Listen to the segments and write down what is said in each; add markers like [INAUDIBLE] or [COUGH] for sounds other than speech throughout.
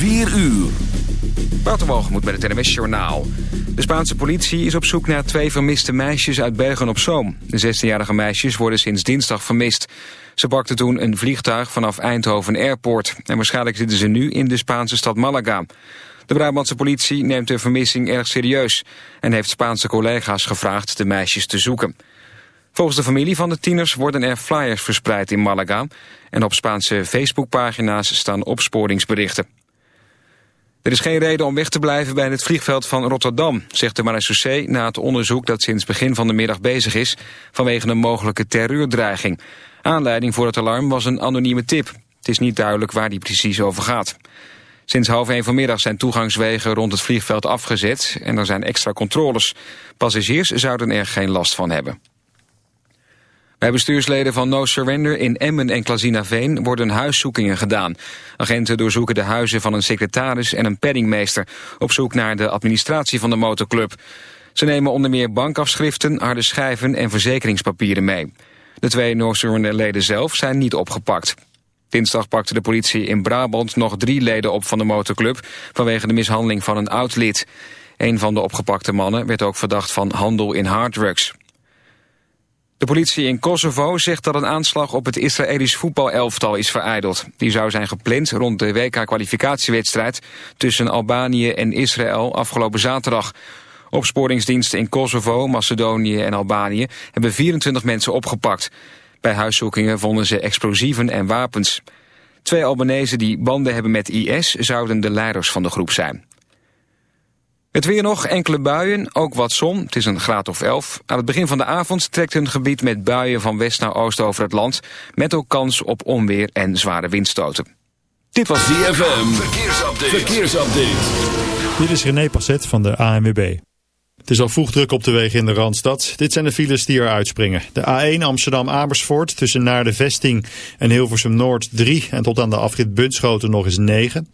4 uur. moet met het NMS Journaal. De Spaanse politie is op zoek naar twee vermiste meisjes uit Bergen-op-Zoom. De 16-jarige meisjes worden sinds dinsdag vermist. Ze pakten toen een vliegtuig vanaf Eindhoven Airport. En waarschijnlijk zitten ze nu in de Spaanse stad Malaga. De Brabantse politie neemt de vermissing erg serieus... en heeft Spaanse collega's gevraagd de meisjes te zoeken. Volgens de familie van de tieners worden er flyers verspreid in Malaga... en op Spaanse Facebookpagina's staan opsporingsberichten. Er is geen reden om weg te blijven bij het vliegveld van Rotterdam, zegt de marechaussee na het onderzoek dat sinds begin van de middag bezig is vanwege een mogelijke terreurdreiging. Aanleiding voor het alarm was een anonieme tip. Het is niet duidelijk waar die precies over gaat. Sinds half één vanmiddag zijn toegangswegen rond het vliegveld afgezet en er zijn extra controles. Passagiers zouden er geen last van hebben. Bij bestuursleden van No Surrender in Emmen en Klazinaveen worden huiszoekingen gedaan. Agenten doorzoeken de huizen van een secretaris en een penningmeester... op zoek naar de administratie van de motorclub. Ze nemen onder meer bankafschriften, harde schijven en verzekeringspapieren mee. De twee No Surrender leden zelf zijn niet opgepakt. Dinsdag pakte de politie in Brabant nog drie leden op van de motorclub... vanwege de mishandeling van een oud lid. Een van de opgepakte mannen werd ook verdacht van handel in harddrugs. De politie in Kosovo zegt dat een aanslag op het Israëlisch voetbalelftal is vereideld. Die zou zijn gepland rond de WK-kwalificatiewedstrijd tussen Albanië en Israël afgelopen zaterdag. Opsporingsdiensten in Kosovo, Macedonië en Albanië hebben 24 mensen opgepakt. Bij huiszoekingen vonden ze explosieven en wapens. Twee Albanese die banden hebben met IS zouden de leiders van de groep zijn. Het weer nog, enkele buien, ook wat zon. Het is een graad of 11. Aan het begin van de avond trekt een gebied met buien van west naar oost over het land. Met ook kans op onweer en zware windstoten. Dit was DFM. Verkeersupdate. Verkeersupdate. Dit is René Passet van de ANWB. Het is al vroeg druk op de wegen in de Randstad. Dit zijn de files die eruit springen. De A1 Amsterdam-Amersfoort tussen naar de Vesting en Hilversum Noord 3 en tot aan de afrit Bunschoten nog eens 9.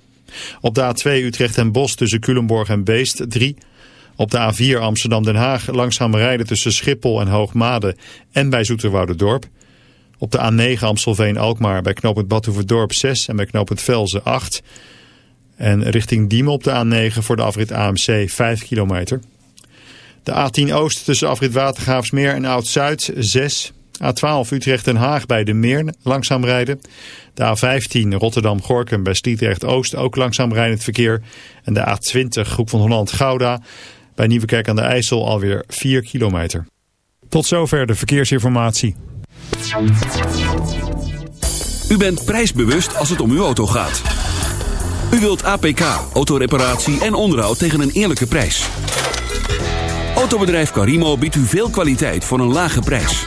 Op de A2 Utrecht en Bos tussen Culemborg en Beest 3. Op de A4 Amsterdam-Den Haag langzaam rijden tussen Schiphol en Hoogmade en bij Dorp. Op de A9 Amstelveen-Alkmaar bij knooppunt Badhoevedorp 6 en bij knooppunt Velzen 8. En richting Diemen op de A9 voor de afrit AMC 5 kilometer. De A10 Oost tussen afrit Watergraafsmeer en Oud-Zuid 6. A12 Utrecht-Den Haag bij de Meer langzaam rijden. De A15 Rotterdam-Gorkum bij Sliedrecht-Oost ook langzaam rijdend verkeer. En de A20 Groep van Holland-Gouda bij Nieuwekerk aan de IJssel alweer 4 kilometer. Tot zover de verkeersinformatie. U bent prijsbewust als het om uw auto gaat. U wilt APK, autoreparatie en onderhoud tegen een eerlijke prijs. Autobedrijf Carimo biedt u veel kwaliteit voor een lage prijs.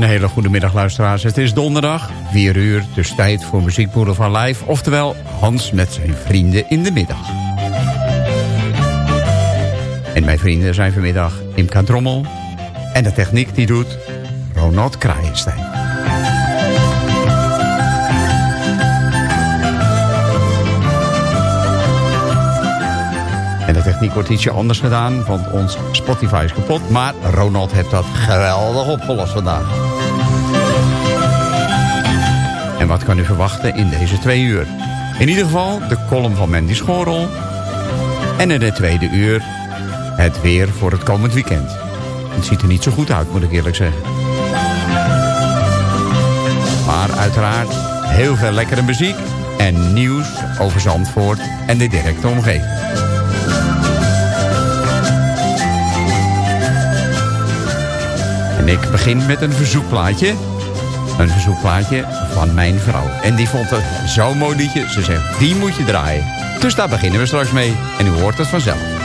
Een hele goede middag luisteraars. Het is donderdag, 4 uur, dus tijd voor Muziekboeren van Live. Oftewel Hans met zijn vrienden in de middag. En mijn vrienden zijn vanmiddag Imka Drommel. En de techniek die doet Ronald Kraaienstein. En de techniek wordt ietsje anders gedaan, want ons Spotify is kapot. Maar Ronald heeft dat geweldig opgelost vandaag. En wat kan u verwachten in deze twee uur? In ieder geval de column van Mandy Schorel. En in het tweede uur het weer voor het komend weekend. Het ziet er niet zo goed uit, moet ik eerlijk zeggen. Maar uiteraard heel veel lekkere muziek en nieuws over Zandvoort en de directe omgeving. Ik begin met een verzoekplaatje. Een verzoekplaatje van mijn vrouw. En die vond het zo'n mooi liedje. Ze zegt, die moet je draaien. Dus daar beginnen we straks mee. En u hoort het vanzelf.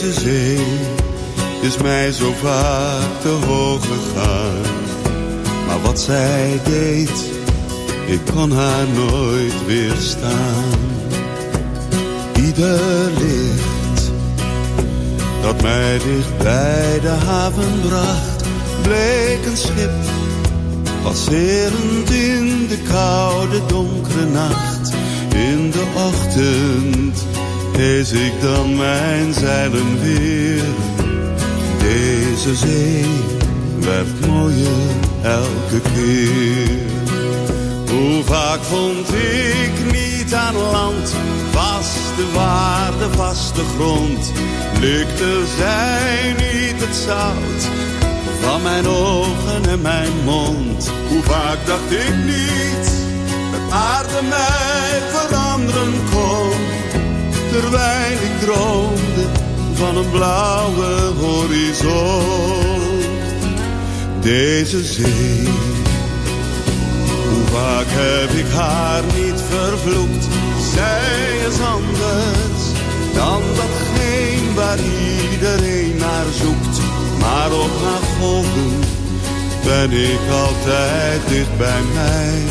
Deze is mij zo vaak te hoog gegaan, maar wat zij deed, ik kon haar nooit weerstaan. Ieder licht dat mij dicht bij de haven bracht, bleek een schip, passerend in de koude donkere nacht. In de ochtend hees ik dan mijn zeilen weer. Deze zee werd mooier elke keer. Hoe vaak vond ik niet aan land, vaste waarde, vaste grond. Lukte zij niet het zout van mijn ogen en mijn mond. Hoe vaak dacht ik niet dat aarde mij veranderen kon. Terwijl ik droomde van een blauwe horizon. Deze zee hoe vaak heb ik haar niet vervloekt? Zij is anders dan datgene waar iedereen naar zoekt. Maar op haar golven ben ik altijd dicht bij mij.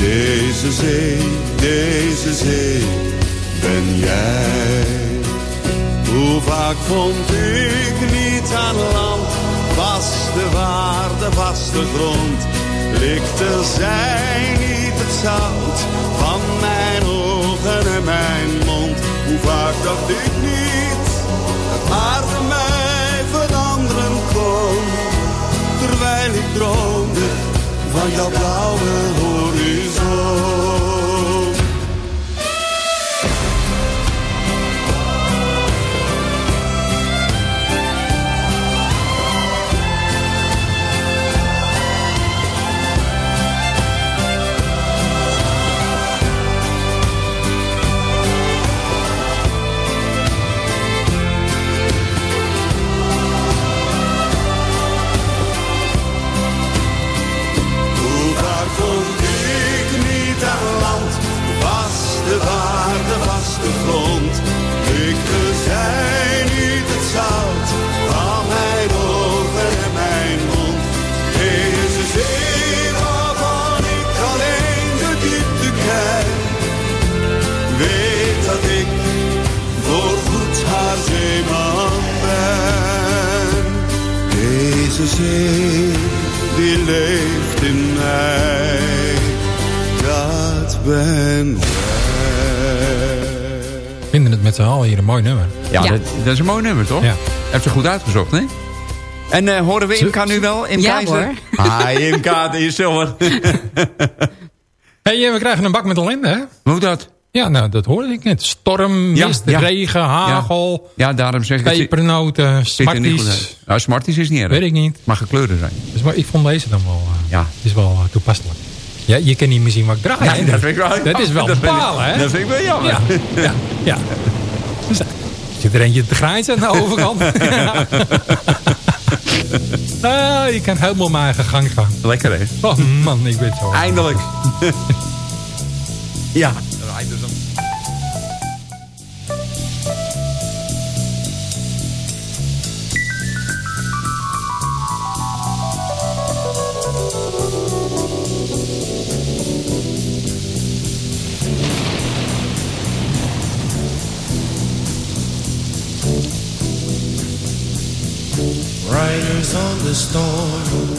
Deze zee, deze zee, ben jij. Hoe vaak vond ik niet aan land, vaste waarde, vaste grond. Likte zij niet het zout van mijn ogen en mijn mond. Hoe vaak dacht ik niet dat aarde mij veranderen kon. Terwijl ik droomde van jouw blauwe horizon. Zee, die leeft in mij, dat ben jij. vinden het met z'n allen hier een mooi nummer. Ja, Ja. Dat, dat is een mooi nummer, toch? Ja. Heb ze goed uitgezocht, hè? En eh, horen we Imka nu wel? Imka Ja, is hoor. Ah, Imka, die is zilver. [LAUGHS] hey, eh, we krijgen een bak met ellende, hè? Hoe dat? Ja, nou, dat hoorde ik net. Storm, mist, ja. regen, hagel, Ja, daarom zeg ik pepernoten, er smarties. Nou, Smarties is niet erg. Weet ik niet. Maar gekleurde zijn. Dus, maar ik vond deze dan wel, eh, Ja. is wel eh, toepasselijk. Ja, je kan niet meer zien wat ik draai. Nee, dat vind ik wel- Dat is wel [LAUGHS] dat hè? dat vind ik wel jammer. Ja, ja, ja. Dus, zit er eentje te grijzen aan de [LAUGHS] overkant. Ah, [LAUGHS] je kan helemaal mijn eigen gang gaan. Lekker hè? Oh man, ik ben zo... Eindelijk. ja. Rijdt dus hem. Riders on the storm.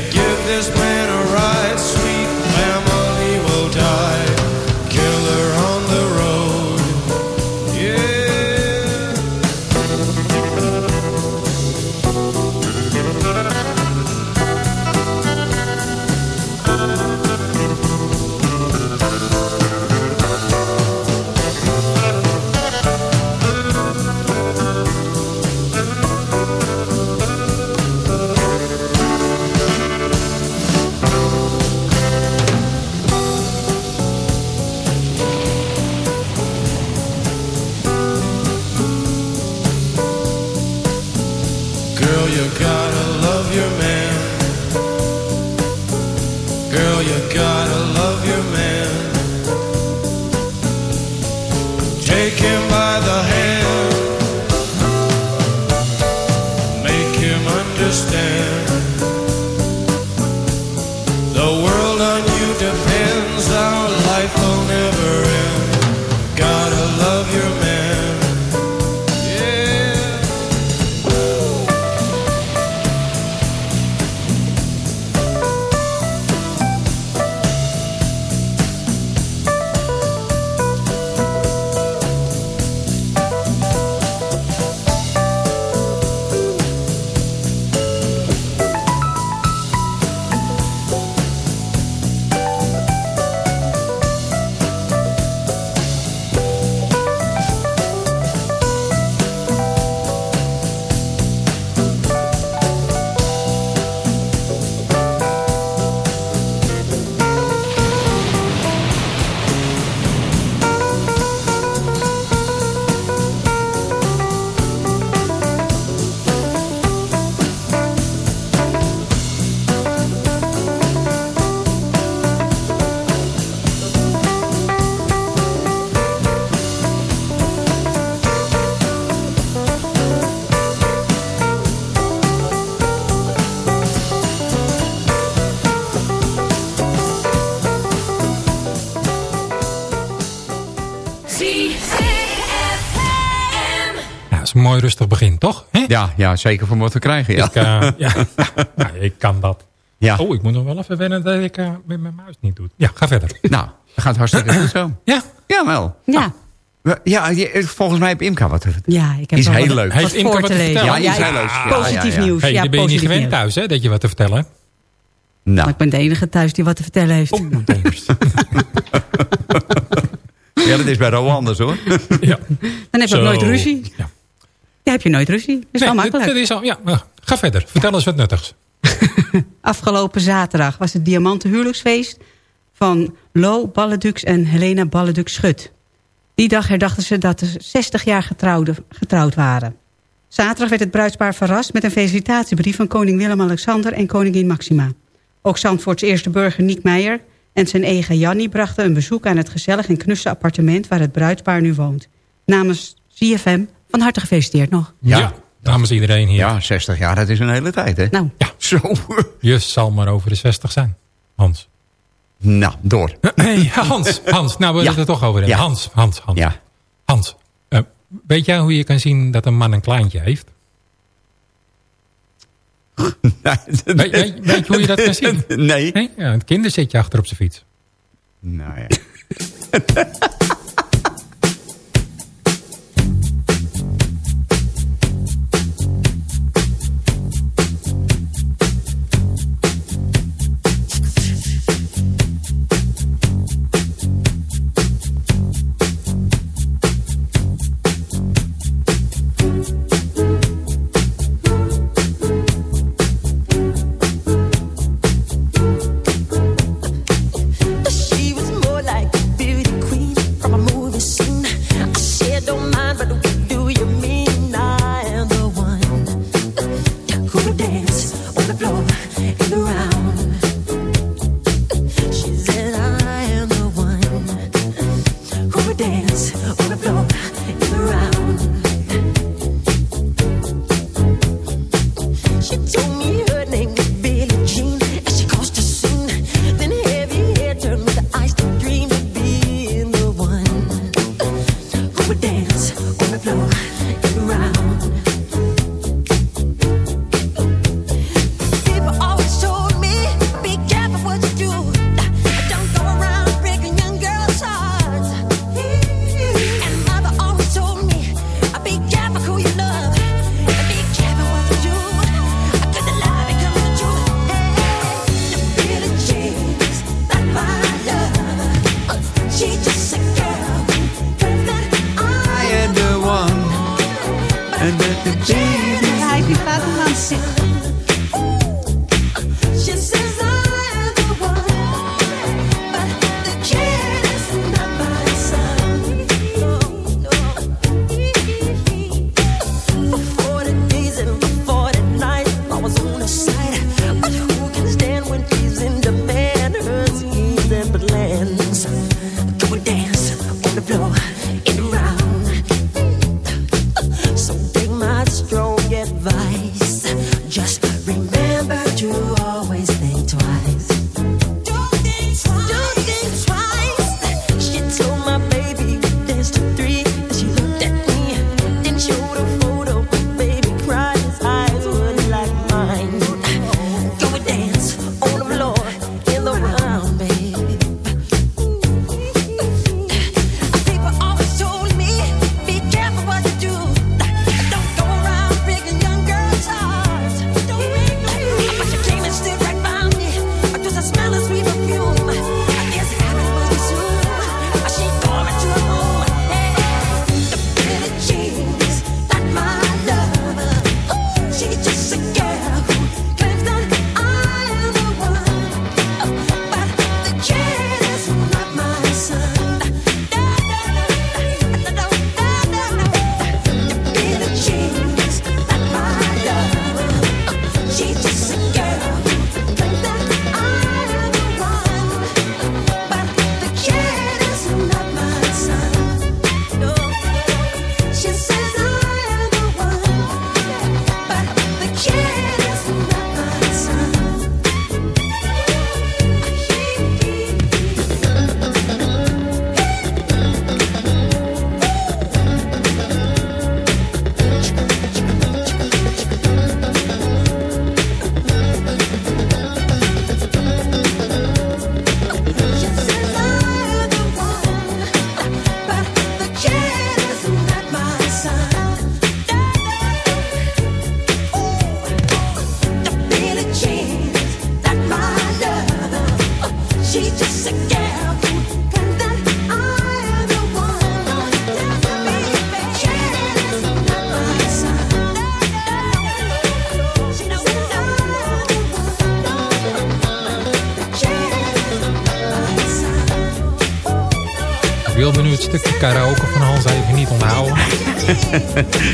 give this man mooi rustig begin, toch? Ja, ja, zeker voor wat we krijgen. Ja. Ik, eh, [LAUGHS] ja, ja, ik kan dat. ja. Oh, ik moet nog wel even wennen dat ik eh, met mijn muis niet doe. Ja, ga verder. Nou, dat gaat hartstikke goed zo. Ja, Jawel. Ja, We- Ja, je- volgens mij heb Imka wat te vertellen. ja ik heb Is wel heel wat- leuk. Heeft voor wat te vertellen? Ja, Ja, is heel leuk. Ja, positief ja, ja. nieuws. hey, ja, ben je niet positief gewend nieuws. thuis, hè, dat je wat te vertellen hebt. Maar Nou, ik ben de enige thuis die wat te vertellen heeft. Oh, [LAUGHS] ja, dat is bij Ro anders hoor. ja. Dan heb je ook nooit ruzie. Ja. Dan heb je nooit ruzie. Dat is wel makkelijk. Dat, dat is al, ja, ga verder. Vertel eens wat nuttigs. [LAUGHS] Afgelopen zaterdag was het diamanten huwelijksfeest van Lo Balledux en Helena Balledux Schut. Die dag herdachten ze dat ze 60 jaar getrouwde, getrouwd waren. Zaterdag werd het bruidspaar verrast met een felicitatiebrief van koning Willem-Alexander en koningin Maxima. Ook Zandvoorts eerste burger Niek Meijer en zijn eigen Jannie brachten een bezoek aan het gezellig en knusse appartement waar het bruidspaar nu woont. Namens CFM van harte gefeliciteerd nog. Ja. Namens iedereen hier. Ja, 60 jaar, dat is een hele tijd hè. Nou, [LAUGHS] Zo. Je zal maar over de 60 zijn, Hans. Nou, door. [CLEARS THROAT] Hey, Hans, Hans, nou we Ja. het er toch over hebben. Ja. Hans, Hans, Hans. Ja. Hans, eh, weet jij hoe je kan zien dat een man een kleintje heeft? [LAUGHS] Weet, weet, weet je hoe je dat kan zien? Nee. Nee? Ja, het kinderzetje achter op zijn fiets. Nou ja. [LAUGHS]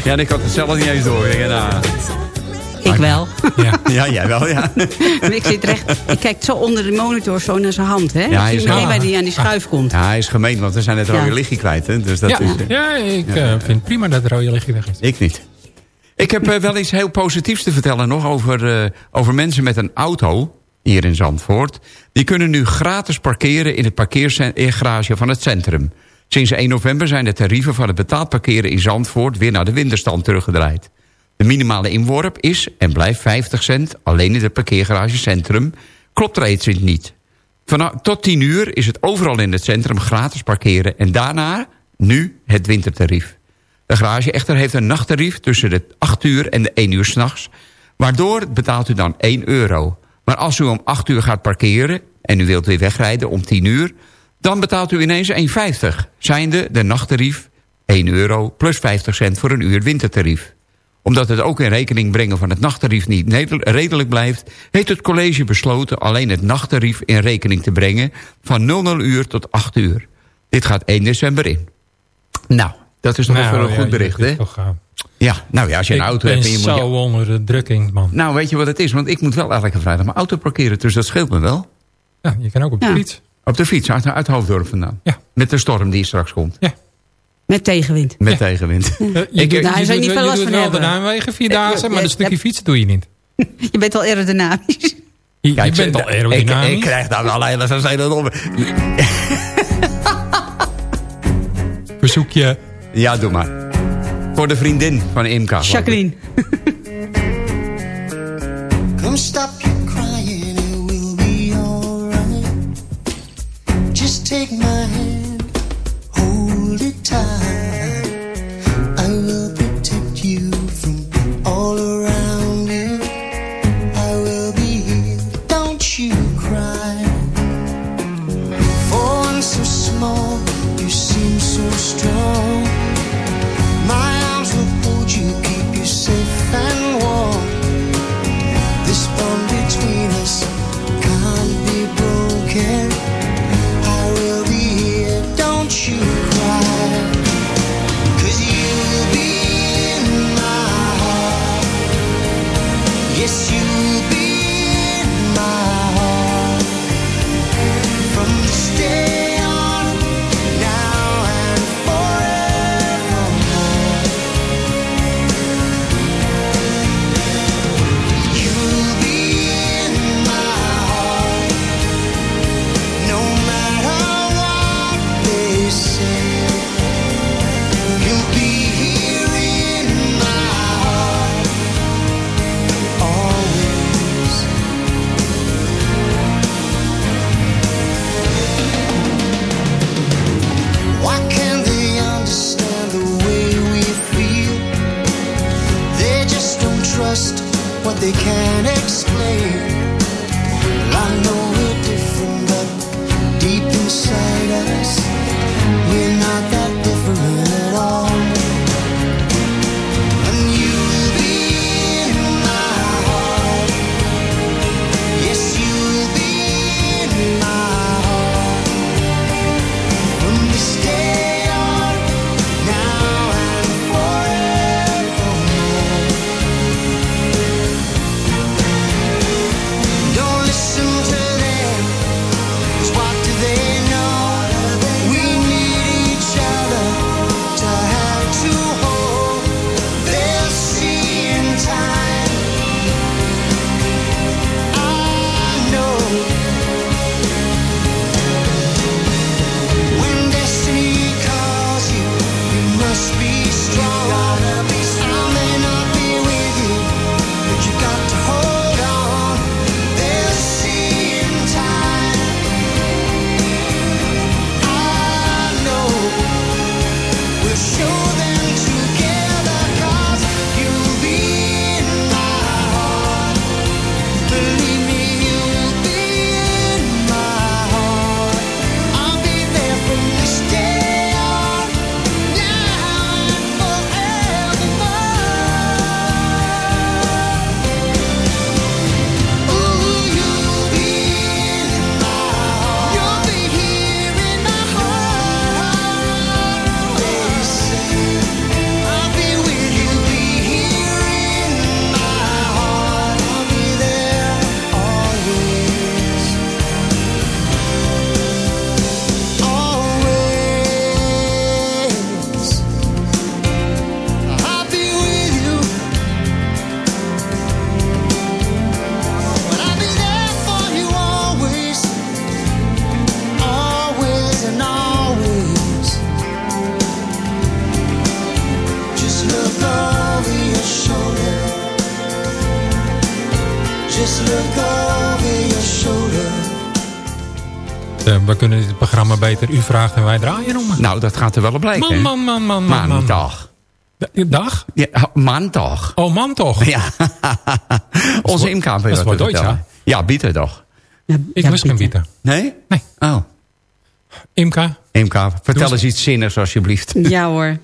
Ja, en ik had het zelf niet eens door. Nou, Ik wel. Ja. ja, jij wel, ja. [LAUGHS] Maar ik zit recht. Ik kijk zo onder de monitor zo naar zijn hand, hè? Ja, Ja, hij is zie meteen wel- waar hij aan die schuif komt. Ja, hij is gemeen, want we zijn het rode Ja. lichtje kwijt. Hè? Dus dat ja, is, eh, ja, ik eh, vind prima dat het rode lichtje weg is. Ik niet. Ik heb eh, wel iets heel positiefs te vertellen nog over, eh, over mensen met een auto. hier in Zandvoort... die kunnen nu gratis parkeren in het parkeergarage van het centrum. Sinds 1 november zijn de tarieven van het betaald parkeren in Zandvoort... weer naar de winterstand teruggedraaid. De minimale inworp is en blijft 50 cent, alleen in het parkeergarage centrum. Klopt er iets niet. Tot 10 uur is het overal in het centrum gratis parkeren... en daarna nu het wintertarief. De garage echter heeft een nachttarief tussen de 8 uur en de 1 uur s'nachts... waardoor betaalt u dan 1 euro. Maar als u om 8 uur gaat parkeren en u wilt weer wegrijden om 10 uur... dan betaalt u ineens 1,50, zijnde de nachttarief 1 euro plus 50 cent voor een uur wintertarief omdat het ook in rekening brengen van het nachttarief niet redelijk blijft... heeft het college besloten alleen het nachttarief in rekening te brengen... van 00 uur tot 8 uur. Dit gaat 1 december in. Nou, dat is nog Nou, even een ja, goed bericht, hè? toch gaan. Ja, nou ja, als je een ik auto hebt en je moet... zo onder de drukking, man. Nou, weet je wat het is? Want ik moet wel elke vrijdag mijn auto parkeren, dus dat scheelt me wel. Ja, je kan ook op de Ja. fiets. Op de fiets, uit, uit Hoofddorp vandaan. Ja. Met de storm die straks komt. Met tegenwind. Met tegenwind. Eh, je Ik- doet, Nou, je je niet veel je last van wel de hebben. Nijmegen vierdaagse, Ja, maar ja, een stukje ja. fietsen doe je niet. [LAUGHS] Je bent wel aerodynamisch. Je, je Kijk, bent al aerodynamisch. Ik, ik krijg daar wel hele vervelende [LAUGHS] Verzoekje. Ja, doe maar. Voor de vriendin van Imka. Jacqueline. Come stop take my vraagt en wij draaien noemen. Nou, dat gaat er wel op blijken. Man, hè? man, man, man, man. Maandag. Dag? Ja, maandag. Oh, man toch? Ja. [LAUGHS] Onze imkamer. dat is wel Duits, hè? Ja, bieter toch? Ik lust geen bieten. Nee? Nee. Oh. Imka? Imka, vertel eens iets zinnigs alsjeblieft. Ja hoor.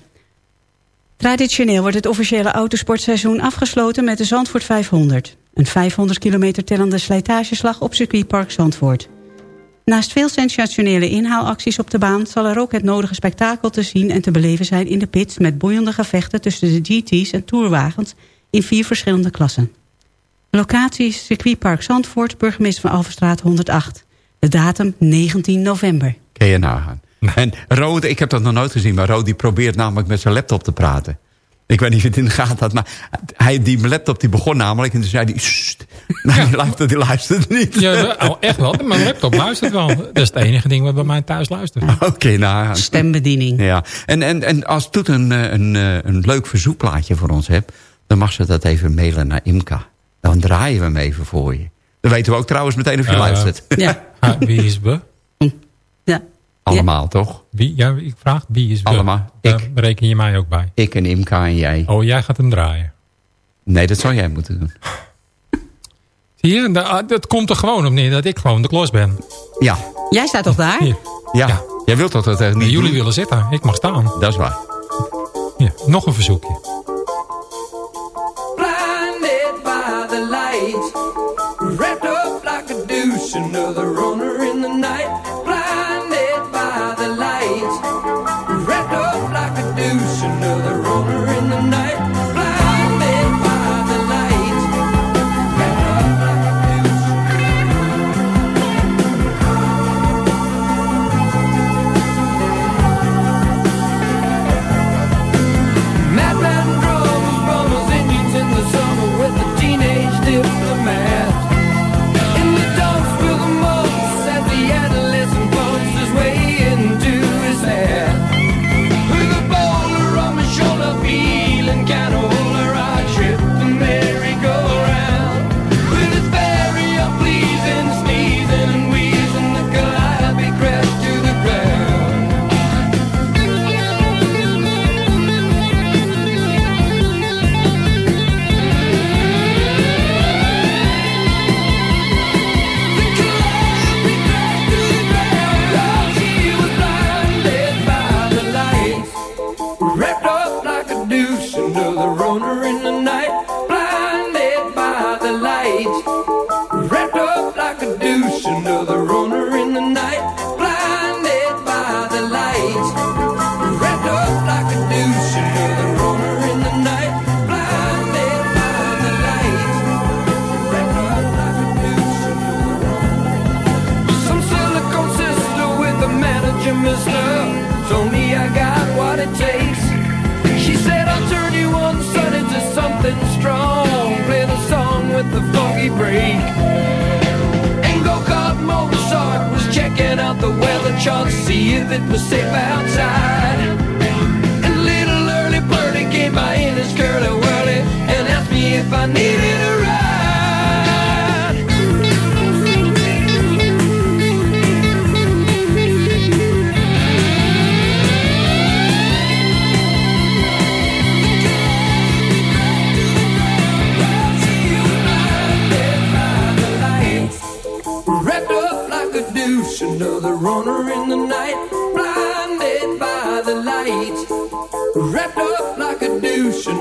Traditioneel wordt het officiële autosportseizoen afgesloten met de Zandvoort 500. Een 500 kilometer tellende slijtageslag op circuitpark Zandvoort. Naast veel sensationele inhaalacties op de baan... zal er ook het nodige spektakel te zien en te beleven zijn in de pits... met boeiende gevechten tussen de GT's en tourwagens in vier verschillende klassen. Locatie is circuitpark Zandvoort, burgemeester van Alverstraat 108. De datum 19 november. Kun je nagaan. En Rode, ik heb dat nog nooit gezien, maar Rode probeert namelijk met zijn laptop te praten. Ik weet niet of je het in de gaten had, maar hij, die laptop die begon namelijk en toen zei hij... "Sst." Nou, die, luistert, die luistert niet. Ja, oh, echt wel. Mijn laptop luistert wel. Dat is het enige ding wat bij mij thuis luistert. [LAUGHS] Oké, nou... Stembediening. Ja, en, en, en als Toet een, eh, een, eh, een leuk verzoekplaatje voor ons hebt... dan mag ze dat even mailen naar Imka. Dan draaien we hem even voor je. Dan weten we ook trouwens meteen of je Eh, luistert. Ja. [LAUGHS] Ah, wie is we? Ja. Allemaal, toch? Wie? Ja, ik vraag wie is we? Allemaal. Daar reken je mij ook bij. Ik en Imka en jij. Oh, jij gaat hem draaien. Nee, dat zou jij moeten doen. [LAUGHS] Zie je? Da- ah, Dat komt er gewoon op neer dat ik gewoon de klos ben. Ja, Jij staat toch daar? Ja. Jij wilt toch dat echt niet Jullie willen zitten. Ik mag staan. Dat is waar. Hier, nog een verzoekje. blinded by the light, wrapped up like a douche, another runner the foggy break. And go-kart Mozart was checking out the weather chart to see if it was safe outside. And little early birdie came by in his curly whirly and asked me if I needed a ride.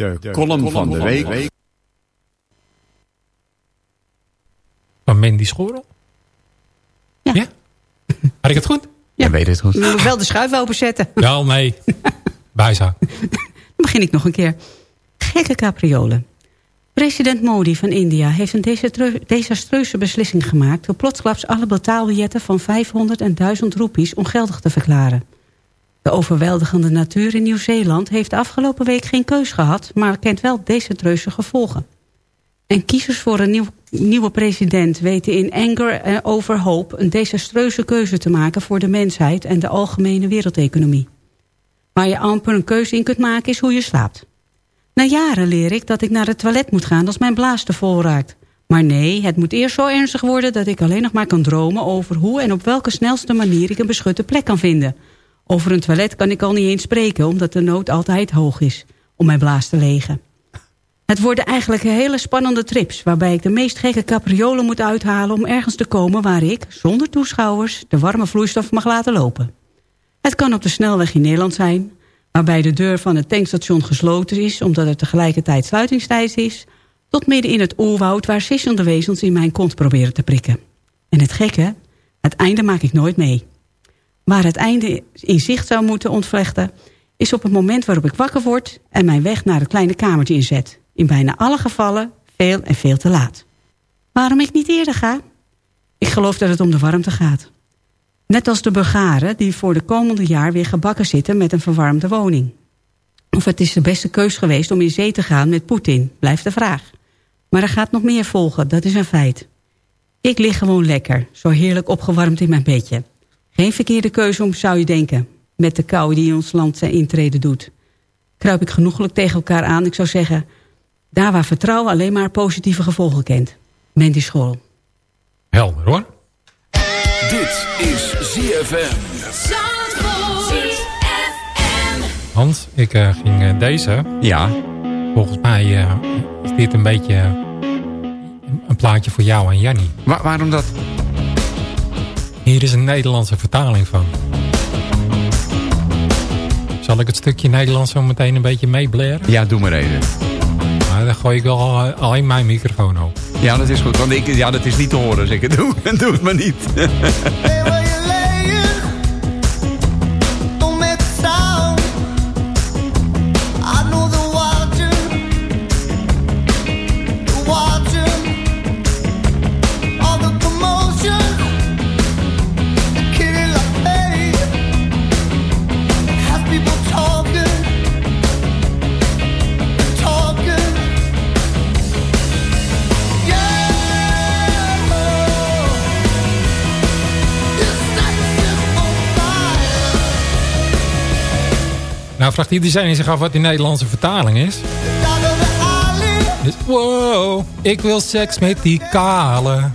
it De column van de week Van Mandy Schorel? Ja. [LAUGHS] Had ik het goed? Ja, weet het goed. Moet wel de schuif openzetten. [LAUGHS] Wel, nee. [LAUGHS] Bijza. Dan begin ik nog een keer. Gekke capriolen. President Modi van India heeft een desastreu- desastreuze beslissing gemaakt... door plotsklaps alle betaalbiljetten van 500 en 1000 roepies ongeldig te verklaren. De overweldigende natuur in Nieuw-Zeeland heeft de afgelopen week geen keus gehad... maar kent wel desastreuze gevolgen. En kiezers voor een nieuw, nieuwe president weten in anger en over hoop... een desastreuze keuze te maken voor de mensheid en de algemene wereldeconomie. Waar je amper een keuze in kunt maken is hoe je slaapt. Na jaren leer ik dat ik naar het toilet moet gaan als mijn blaas te vol raakt. Maar nee, het moet eerst zo ernstig worden dat ik alleen nog maar kan dromen over hoe en op welke snelste manier ik een beschutte plek kan vinden. Over een toilet kan ik al niet eens spreken omdat de nood altijd hoog is om mijn blaas te legen. Het worden eigenlijk hele spannende trips... waarbij ik de meest gekke capriolen moet uithalen... om ergens te komen waar ik, zonder toeschouwers... de warme vloeistof mag laten lopen. Het kan op de snelweg in Nederland zijn... waarbij de deur van het tankstation gesloten is... omdat er tegelijkertijd sluitingstijd is... tot midden in het oerwoud waar sissende wezens in mijn kont proberen te prikken. En het gekke, het einde maak ik nooit mee. Waar het einde in zicht zou moeten ontvlechten... is op het moment waarop ik wakker word... en mijn weg naar het kleine kamertje inzet. In bijna alle gevallen veel en veel te laat. Waarom ik niet eerder ga? Ik geloof dat het om de warmte gaat. Net als de Bulgaren die voor de komende jaar weer gebakken zitten met een verwarmde woning. Of het is de beste keus geweest om in zee te gaan met Poetin, blijft de vraag. Maar er gaat nog meer volgen, dat is een feit. Ik lig gewoon lekker, zo heerlijk opgewarmd in mijn bedje. Geen verkeerde keuze om, zou je denken, met de kou die in ons land zijn intrede doet. Kruip ik genoeglijk tegen elkaar aan, ik zou zeggen... daar waar vertrouwen alleen maar positieve gevolgen kent. Mandy School. Helder hoor. Dit is ZFM. Hans, ik eh, ging eh, deze. Ja. Volgens mij eh, is dit een beetje een plaatje voor jou en Jannie. Wa- waarom dat? Hier is een Nederlandse vertaling van. Zal ik het stukje Nederlands zo meteen een beetje meeblaren? Ja, doe maar even. Maar dan gooi ik wel al- alleen mijn microfoon op. Ja, dat is goed. Want ik, ja, dat is niet te horen. Zeg ik, doe, [LAUGHS] doe het maar niet. [LAUGHS] Nou vraagt iedereen zich af wat die Nederlandse vertaling is. Dus, wow, ik wil seks met die kale.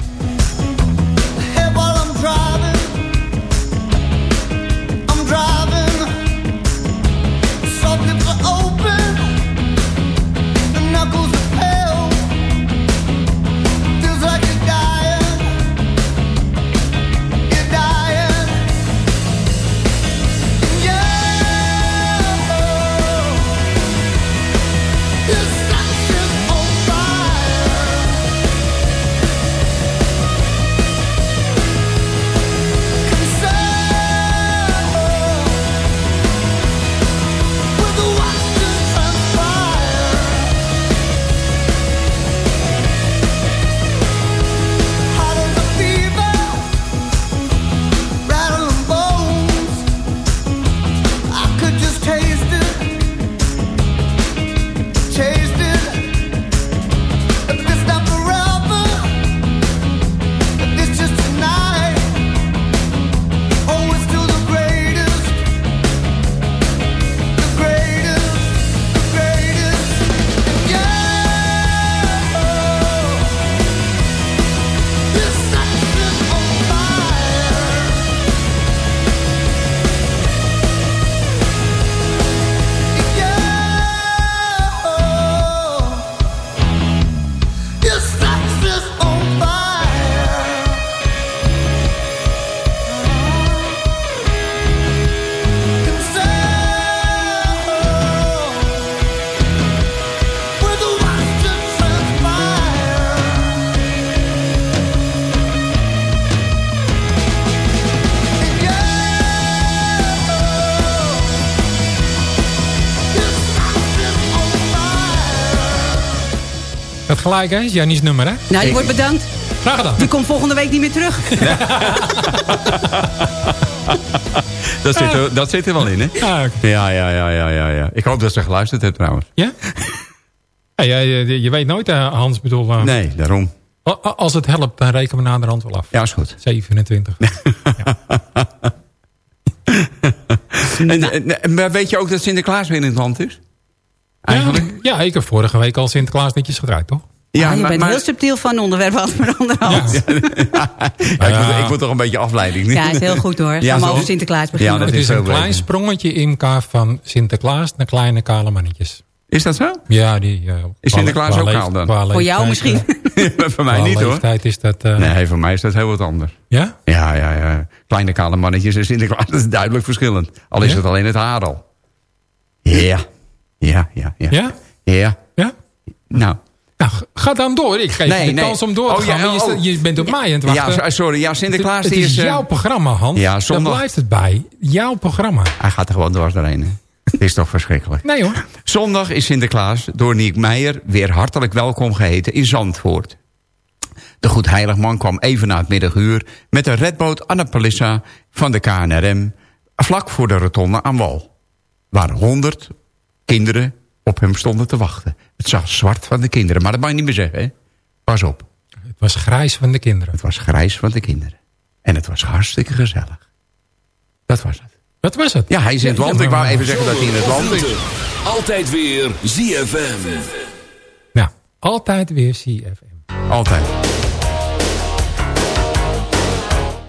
Gelijk, hè? Is Jannie's nummer, hè? Nou, je wordt bedankt. Graag gedaan. Die komt volgende week niet meer terug. [LAUGHS] [LAUGHS] Dat zit, er, dat zit er wel in, hè? Ja, ja, ja, ja, ja, ja. Ik hoop dat ze geluisterd heeft trouwens. [LAUGHS] Ja? Ja, ja, je, je weet nooit, eh, Hans. bedoel, eh, Nee, daarom. als het helpt, dan rekenen we na de rand wel af. Ja, is goed. 27. En, en- en- maar weet je ook dat Sinterklaas weer in het land is? Eigenlijk? Ja, ik heb vorige week al Sinterklaas netjes gedraaid, toch? Ja, Ah, je maar, bent maar- heel subtiel van onderwerp [LAUGHS] af maar onderhand. Ja, Ja, ik, moet, ik moet toch een beetje afleiding. ja is heel goed hoor. Gaan we zo. over Sinterklaas beginnen. Ja, dat het is is een zo klein sprongetje in elkaar van Sinterklaas naar kleine kale mannetjes. Is dat zo? Ja, die... eh, Is Sinterklaas ook kaal dan? Voor jou misschien. eh, [LAUGHS] Voor mij niet hoor. leeftijd is dat... eh, Nee, voor mij is dat heel wat anders. Ja? Ja, ja, ja. Kleine kale mannetjes en Sinterklaas [LAUGHS] dat is duidelijk verschillend. Al is Ja? het alleen het haar al. Ja. Ja, ja, ja. Ja? Ja. Ja? Nou. Nou, ga dan door. Ik geef Nee, je de nee. kans om door te Oh, ja, gaan. je, oh. sta- je bent op mij aan het Ja, wachten. so- sorry. Ja, Sinterklaas het is is... eh, jouw programma, Hans. Ja, zondag- Daar blijft het bij. Jouw programma. Hij gaat er gewoon dwars doorheen. hè. Het is toch verschrikkelijk. Nee hoor. Zondag is Sinterklaas door Niek Meijer weer hartelijk welkom geheten in Zandvoort. De Goedheiligman kwam even na het middaguur met een redboot Annapalissa van de KNRM vlak voor de rotonde aan wal. Waar honderd kinderen op hem stonden te wachten. Het zag zwart van de kinderen, maar dat mag je niet meer zeggen. Hè? Pas op, Het was grijs van de kinderen. het was grijs van de kinderen. En het was hartstikke gezellig. Dat was het. Dat was het. Ja, hij is in het land. Ik wou even zeggen dat hij in het land is. Altijd weer ZFM. Nou, altijd weer CFM. Altijd.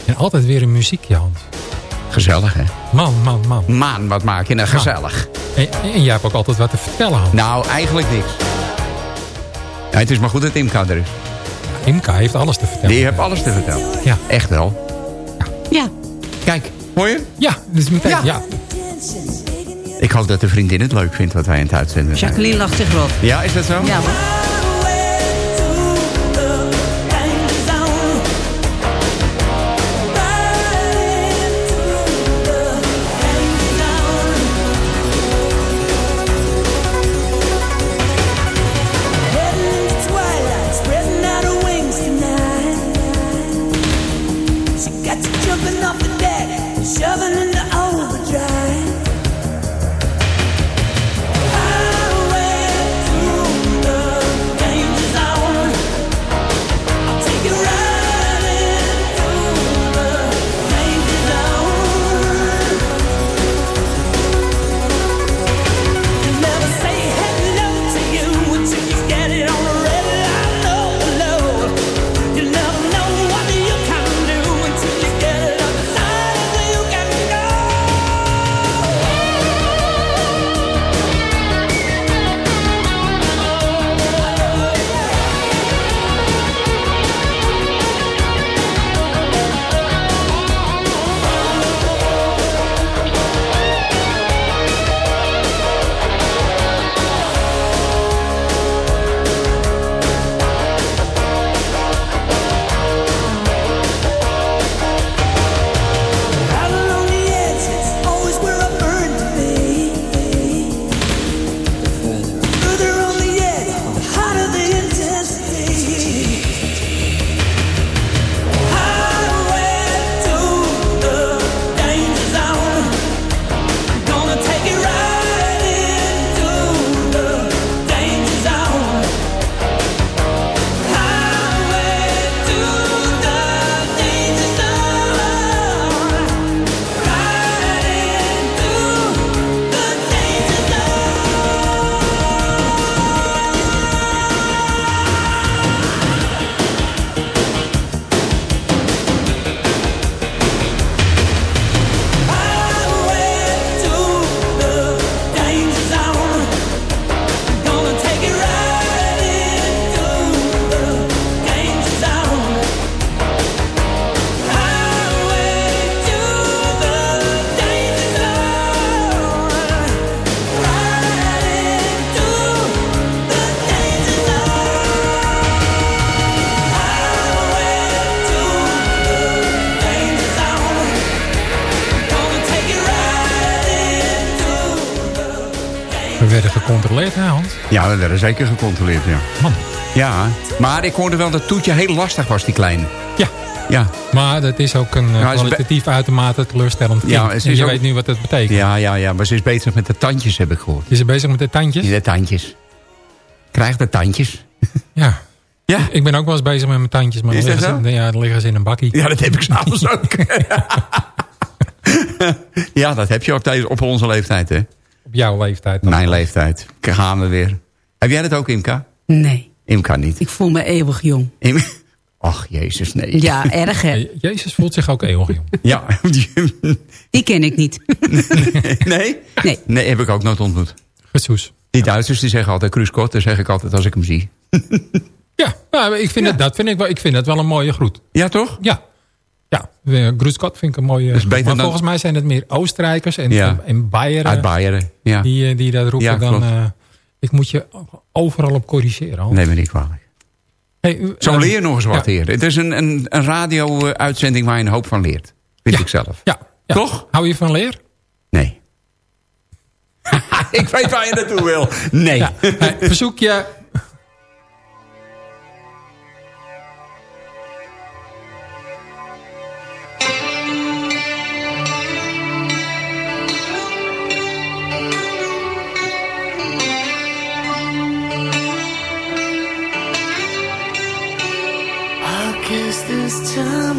En altijd weer een muziekje, Hans. Gezellig, hè? Man, man, man. Maan, wat maak je nou gezellig? En, en jij hebt ook altijd wat te vertellen, Hans. Nou, eigenlijk niks. Ja, het is maar goed dat Imka er is. Imka heeft alles te vertellen. Die heeft alles te vertellen. Ja. Echt wel. Ja. Kijk, hoor je? Ja, dus meteen. Ja. Ja. Ik hoop dat de vriendin het leuk vindt wat wij in het uitzenden zijn. Jacqueline lacht zich rot. Ja, is dat zo? Ja. Gecontroleerd, hè, Hans? Ja, dat werden zeker gecontroleerd, ja. Man. Ja, maar ik hoorde wel dat Toetje heel lastig was, die kleine. Ja. Ja. Maar dat is ook een eh, be- kwalitatief uitermate teleurstellend kind. Ja, ze en is je ook- weet nu wat dat betekent. Ja, ja, ja, maar ze is bezig met de tandjes, heb ik gehoord. Is ze bezig met de tandjes? De tandjes. Krijgt de tandjes. [LAUGHS] Ja. Ja. Ik ben ook wel eens bezig met mijn tandjes. Maar dan liggen, ze, ja, dan liggen ze in een bakkie. Ja, dat heb ik s'avonds ook. [LAUGHS] [LAUGHS] ja, dat heb je op, op onze leeftijd, hè? Jouw leeftijd. dan. Mijn leeftijd. Gaan we weer. Heb jij dat ook, Imka? Nee, Imka niet. ik voel me eeuwig jong. Im [LAUGHS] Ach, jezus, nee. Ja, erg hè. Je- Jezus voelt zich ook eeuwig jong. [LAUGHS] Ja. [LAUGHS] Die ken ik niet. nee? Nee. Nee, heb ik ook nooit ontmoet. Jesus. Die Duitsers die zeggen altijd Kruiskot. Dat zeg ik altijd als ik hem zie. Ja, nou, ik vind, Het, dat vind ik, wel, ik vind het wel een mooie groet. Ja, toch? Ja. Ja, Gruskot vind ik een mooie beter Maar dan- volgens mij zijn het meer Oostenrijkers en, Ja. en, Beieren Uit Beieren. Ja. die, eh, die dat roepen. Ja, dan, eh, ik moet je overal op corrigeren. Neem me niet kwalijk. Hey, Zo eh, leer nog eens wat ja. hier. Het is een, een, een radio-uitzending waar je een hoop van leert. Vind ik zelf. Ja. Toch? Hou je van leer? Nee. [LAUGHS] ik weet waar je naartoe wil. Nee. Verzoek je... time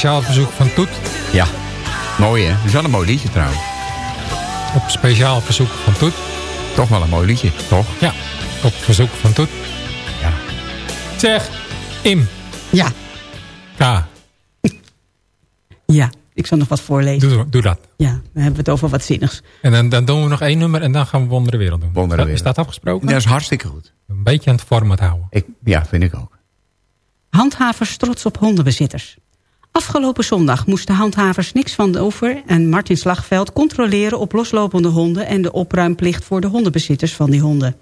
Speciaal verzoek van Toet. Ja. Mooi, hè? Dat is wel een mooi liedje, trouwens. Op speciaal verzoek van Toet. Toch wel een mooi liedje, toch? Ja, op verzoek van Toet. Ja. Zeg, Im. Ja, K. ja. Ik zal nog wat voorlezen. Doe, doe dat. Ja, dan hebben we het over wat zinnigs. En dan, dan doen we nog één nummer en dan gaan we Wondere Wereld doen. Wondere Is dat- Wereld. Is dat afgesproken? Dat is hartstikke goed. Een beetje aan het format houden. Ik, ja, vind ik ook. Handhavers trots op hondenbezitters. Afgelopen zondag moesten handhavers niks van over... en Martin Slagveld controleren op loslopende honden... en de opruimplicht voor de hondenbezitters van die honden.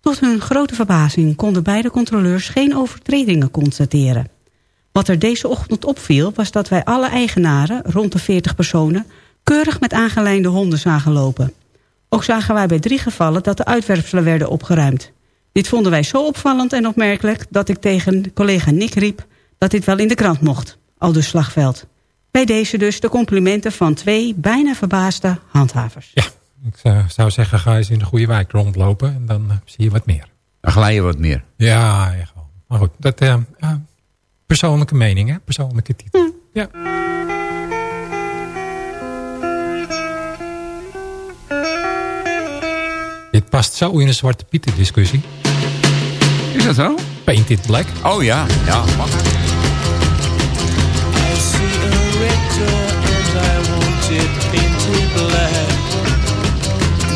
Tot hun grote verbazing konden beide controleurs geen overtredingen constateren. Wat er deze ochtend opviel was dat wij alle eigenaren, rond de 40 personen... keurig met aangelijnde honden zagen lopen. Ook zagen wij bij drie gevallen dat de uitwerpselen werden opgeruimd. Dit vonden wij zo opvallend en opmerkelijk dat ik tegen collega Nick riep... dat dit wel in de krant mocht, al dus Slagveld. Bij deze dus de complimenten van twee bijna verbaasde handhavers. Ja, ik zou, zeggen, ga eens in de goede wijk rondlopen en dan eh, zie je wat meer. Dan glij je wat meer. Ja, echt wel. Maar goed, dat, eh, persoonlijke mening, hè? Persoonlijke titel. Ja. Dit past zo in een Zwarte Pieter discussie. Is dat zo? Paint it black. Oh ja, ja. mag. Door and I want it painted black.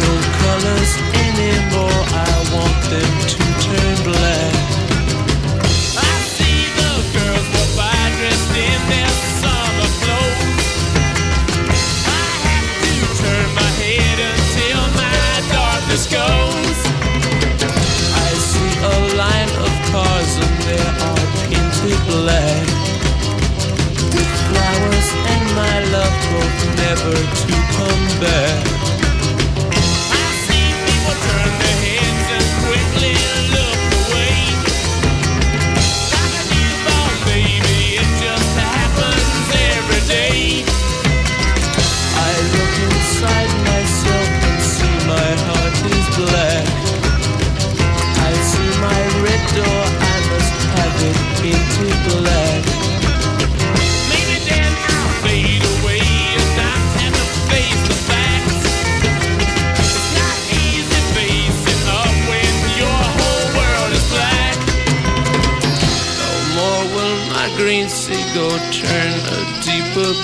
No colors anymore, I want them hope never to come back.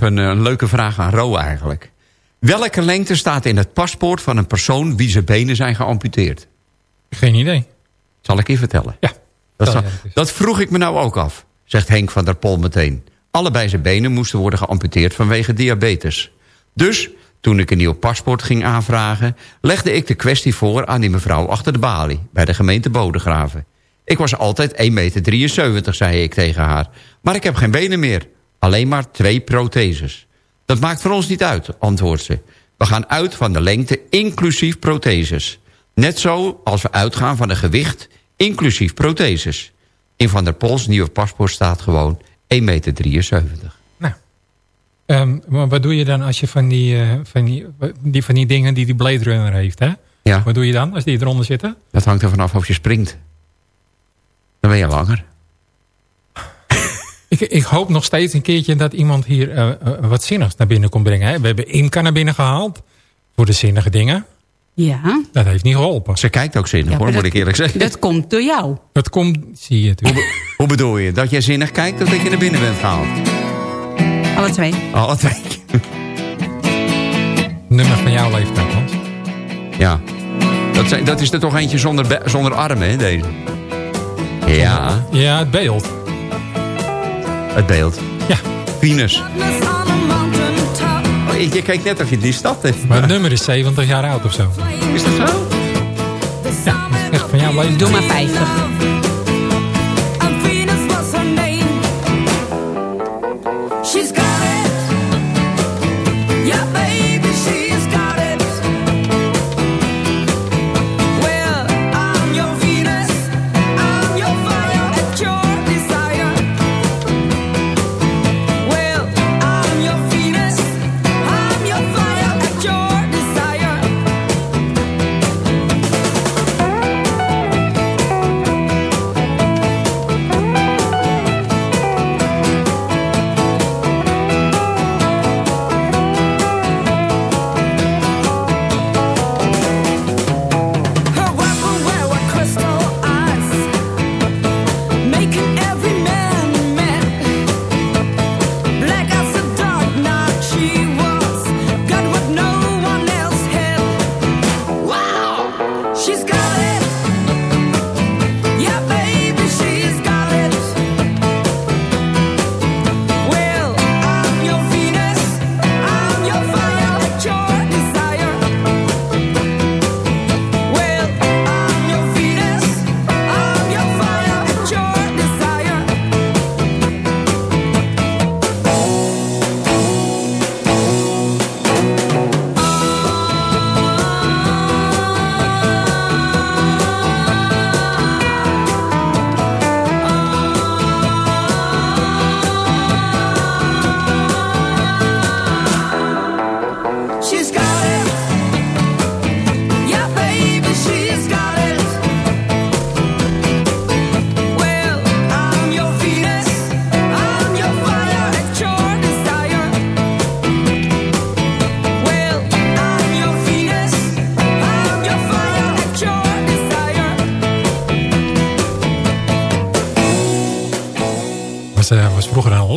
Heb een, een leuke vraag aan Ro eigenlijk. Welke lengte staat in het paspoort van een persoon... wie zijn benen zijn geamputeerd? Geen idee. Zal ik je vertellen? Ja. Dat, zal- dat vroeg ik me nou ook af, zegt Henk van der Pol meteen. Allebei zijn benen moesten worden geamputeerd vanwege diabetes. Dus, toen ik een nieuw paspoort ging aanvragen... legde ik de kwestie voor aan die mevrouw achter de balie... bij de gemeente Bodegraven. Ik was altijd 1,73 meter, zei ik tegen haar. Maar ik heb geen benen meer. Alleen maar twee protheses. Dat maakt voor ons niet uit, antwoordt ze. We gaan uit van de lengte inclusief protheses. Net zo als we uitgaan van een gewicht inclusief protheses. In Van der Pols nieuwe paspoort staat gewoon 1,73 meter. Nou. Ehm, maar wat doe je dan als je van die, eh, van die, die, van die dingen die die Blade Runner heeft, hè? Ja, Wat doe je dan als die eronder zitten? dat hangt er vanaf of je springt. Dan ben je langer. Ik, ik hoop nog steeds een keertje dat iemand hier eh, eh, wat zinnigs naar binnen komt brengen. Hè? We hebben Imka naar binnen gehaald. Voor de zinnige dingen. Ja, Dat heeft niet geholpen. Ze kijkt ook zinnig Ja, hoor, moet dat- ik eerlijk zeggen. dat komt door jou. Dat komt, zie je natuurlijk. Hoe bedoel je? Dat jij zinnig kijkt of dat je naar binnen bent gehaald? Alle twee. Alle twee. Nummer van jouw leeftijd, Hans. Ja. Dat, zijn, dat is er toch eentje zonder, zonder armen, hè, deze? Ja, Ja, het beeld. Het beeld. Ja, Venus. Oh, je, je kijkt net of je die stad hebt. maar het nummer is 70 jaar oud of zo. Is dat zo? Ja, dat is echt van leeftijd. Doe maar 50.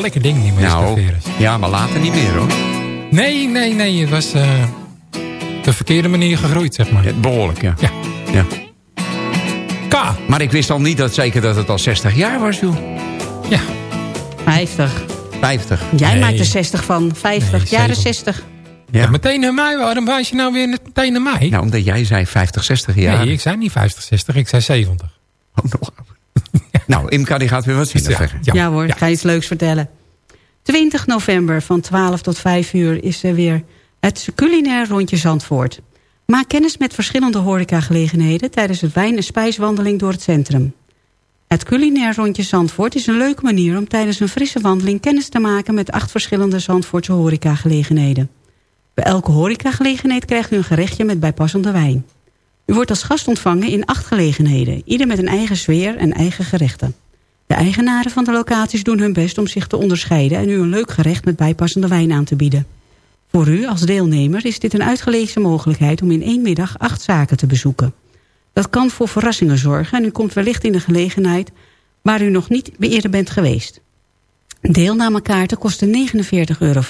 Lekker ding niet meer, Nou, ja, maar later niet meer hoor. Nee, nee, nee. Het was eh, de verkeerde manier gegroeid, zeg maar. Ja, behoorlijk, ja. Ja. ja. K. Maar ik wist al niet dat zeker dat het al 60 jaar was, joh. Ja. 50. 50. Jij Nee. maakt er 60 van. 50. Nee, jaren 70. 60. Ja. Meteen naar mij. Waarom wijs je nou weer meteen naar mij? Nou, omdat jij zei 50, 60 jaar. Nee, ik zei niet 50, 60. Ik zei 70. Oh, nog Nou, Imka die gaat weer wat zinnigs Ja, zeggen. Ja, hoor, ik ga iets leuks vertellen. 20 november van 12 tot 5 uur is er weer het culinair rondje Zandvoort. Maak kennis met verschillende horecagelegenheden... tijdens het wijn- en spijswandeling door het centrum. Het culinair rondje Zandvoort is een leuke manier... om tijdens een frisse wandeling kennis te maken... met acht verschillende Zandvoortse horecagelegenheden. Bij elke horecagelegenheid krijgt u een gerechtje met bijpassende wijn. U wordt als gast ontvangen in acht gelegenheden... ieder met een eigen sfeer en eigen gerechten. De eigenaren van de locaties doen hun best om zich te onderscheiden... en u een leuk gerecht met bijpassende wijn aan te bieden. Voor u als deelnemer is dit een uitgelezen mogelijkheid... om in één middag acht zaken te bezoeken. Dat kan voor verrassingen zorgen... en u komt wellicht in de gelegenheid waar u nog niet eerder bent geweest. Deelnamekaarten kosten 49,50 euro...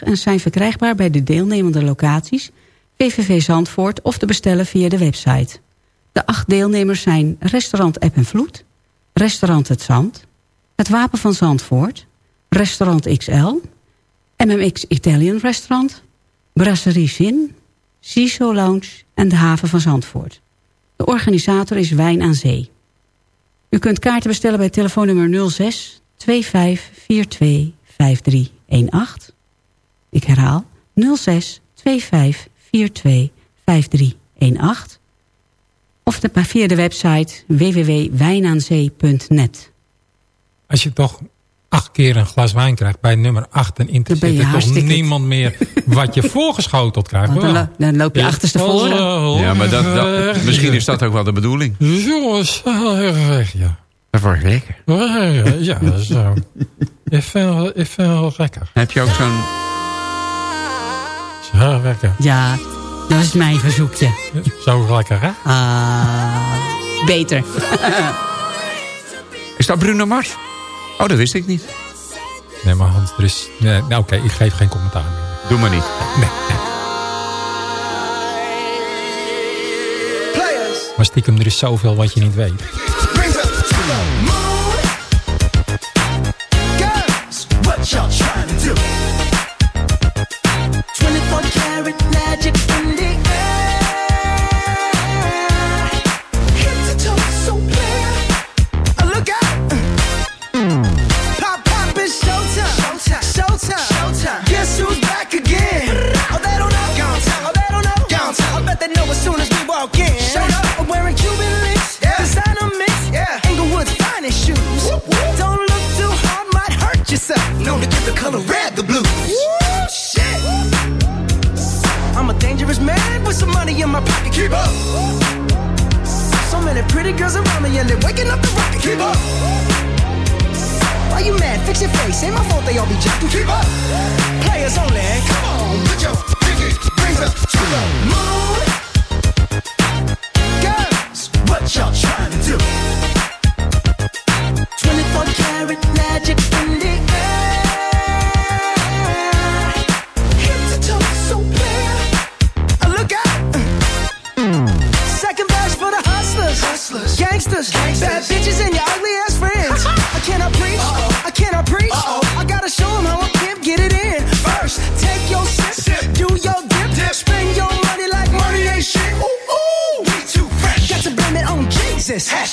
en zijn verkrijgbaar bij de deelnemende locaties... VVV Zandvoort of te bestellen via de website. De acht deelnemers zijn Restaurant App en Vloed... Restaurant Het Zand, Het Wapen van Zandvoort, Restaurant XL, MMX Italian Restaurant, Brasserie Zin, CISO Lounge en de haven van Zandvoort. De organisator is Wijn aan Zee. U kunt kaarten bestellen bij telefoonnummer 06 25 42 5318. Ik herhaal 06 25 42 5318 of de, via de website www.wijnaanzee.net. Als je toch acht keer een glas wijn krijgt bij nummer 8... dan Dan ben interesseert je er toch hartstikke- niemand meer wat je [LAUGHS] voorgeschoteld krijgt. Dan, lo- dan loop je Ja, achterstevoren. wel, Ja, maar dat, misschien is dat ook wel de bedoeling. Jongens, ja. Dat wordt lekker. Ja, ja, zo. [LAUGHS] Ik vind, ik vind het wel lekker. Heb je ook zo'n... Zo lekker. Ja, dat is mijn verzoekje. Zo lekker, hè? Ah, beter. Is dat Bruno Mars? Oh, dat wist ik niet. Nee, maar Hans, er is... Nee, nou, oké, ik geef geen commentaar meer. Doe maar niet. Nee, nee. Maar stiekem, er is zoveel wat je niet weet. Face. Ain't my fault they all be jacking. Keep up. Players only. Come on,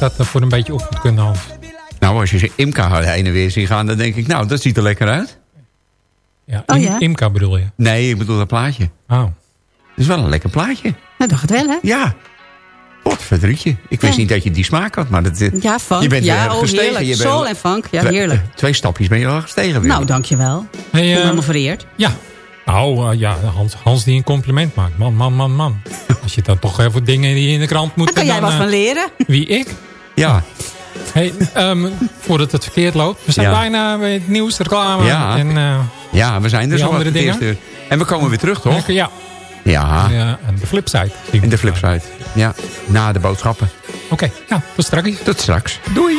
is dat eh, voor een beetje opvoedkunde, Hans? Nou, als je ze Imka heen en weer ziet gaan, dan denk ik, nou, dat ziet er lekker uit. Ja, Oh, Im- ja? Imka bedoel je? Nee, ik bedoel dat plaatje. Oh. Het is wel een lekker plaatje. Dat dacht het wel, hè? Ja. verdrietje. Ik wist Ja. niet dat je die smaak had, maar dat, eh, Ja, funk. je bent ja, weer oh, gestegen. heerlijk. Je bent- Soul en funk. Ja, heerlijk. eh, Twee stapjes ben je al gestegen weer. Nou, dankjewel. Hey, Ik ben helemaal vereerd. Ja. Nou, ja, Hans, Hans die een compliment maakt. Man, man, man, man. Als je dan toch even dingen die in de krant moeten... Daar kan jij wat van leren. Wie, ik? Ja, Hey, ehm, voordat het verkeerd loopt. We zijn Ja. bijna bij het nieuws, reclame. Ja. En, eh, ja, we zijn er zo andere dingen? eerste. En we komen weer terug, toch? ja. Ja, ja. En de flipside. en de flipside. Ja, na de boodschappen. Oké, nou, tot straks. Tot straks. Doei.